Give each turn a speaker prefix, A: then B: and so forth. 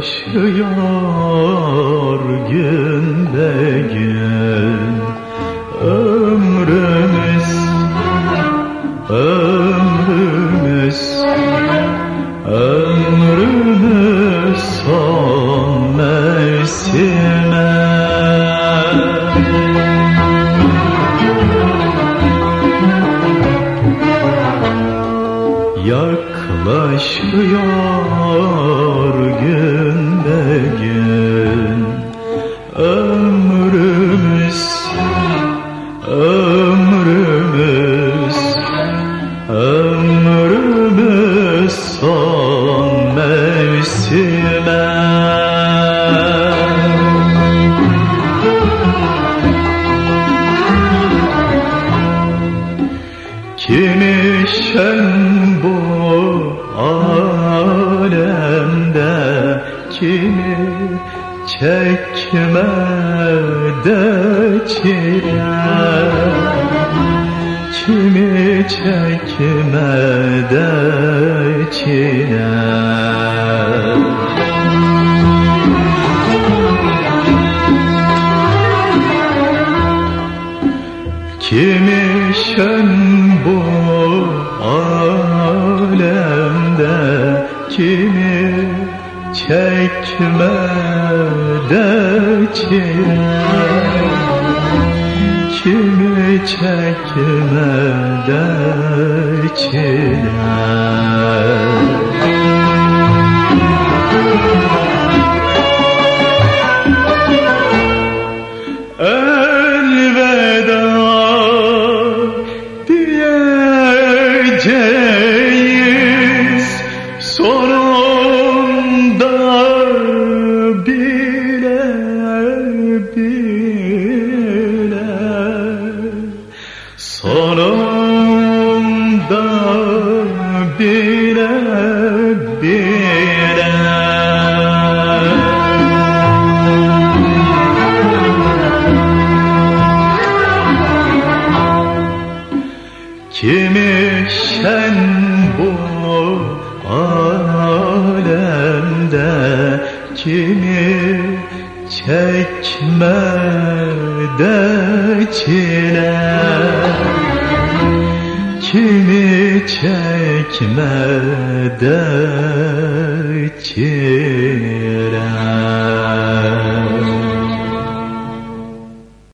A: Yaklaşıyor gün be gün Ömrümüz, ömrümüz Ömrümüz son mevsime Yaklaşıyor gün be gün. Ömrümüz, ömrümüz Ömrümüz son mevsime. Kimi şen çekmede çile Kimi çekmede çile Kimi şen bu alemde Kimi çekmede çile Kimi çekmede çile sonunda bile bile Kimi şen bu alemde Kimi çekmede çile İçimi çekme de